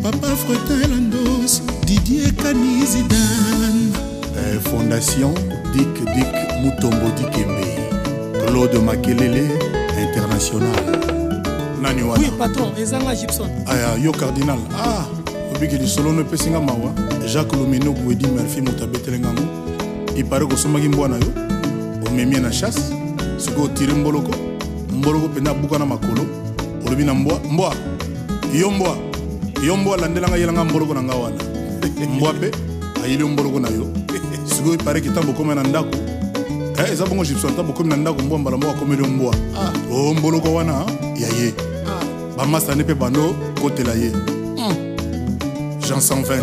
Papa Fretin Landos, Didier Kani Zidane. Eh, fondation Dick Dick Mutombo Dikembe, Claude Makelele, international. Nani wana? Oui, patron, ezanga Gibson. Aya, yo cardinal. Ah, obiki lisolo no epesi nga mawa. Jacques Lumino Guedi Murphy moto abetele nga ngo. Ipare kosombaki mbwa na yo, omemi na chasse, sikoyo otire mboloko, mboloko mpenza abuka na makolo, olobi na mbwa, mbwa yo mbwa yo mbwa landela ngai yela ngai mboloko na ngai wana mbwa mpe ayeli yo mboloko na yo sikoyo epareki ntango bokoma na ndako eh, eza bongo gipson ntango bokomi na ndako mbwa mbala moko akomeli yo mbwa ah. o oh, mboloko wana ya ye ah. bamasani mpe bando kotela ye hmm. jean 120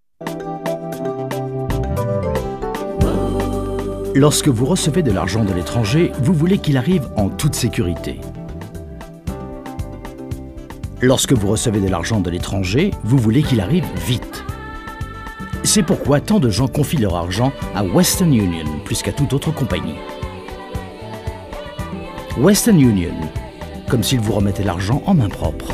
Lorsque vous recevez de l'argent de l'étranger, vous voulez qu'il arrive en toute sécurité. Lorsque vous recevez de l'argent de l'étranger, vous voulez qu'il arrive vite. C'est pourquoi tant de gens confient leur argent à Western Union plus qu'à toute autre compagnie. Western Union, comme s'il vous remettait l'argent en main propre.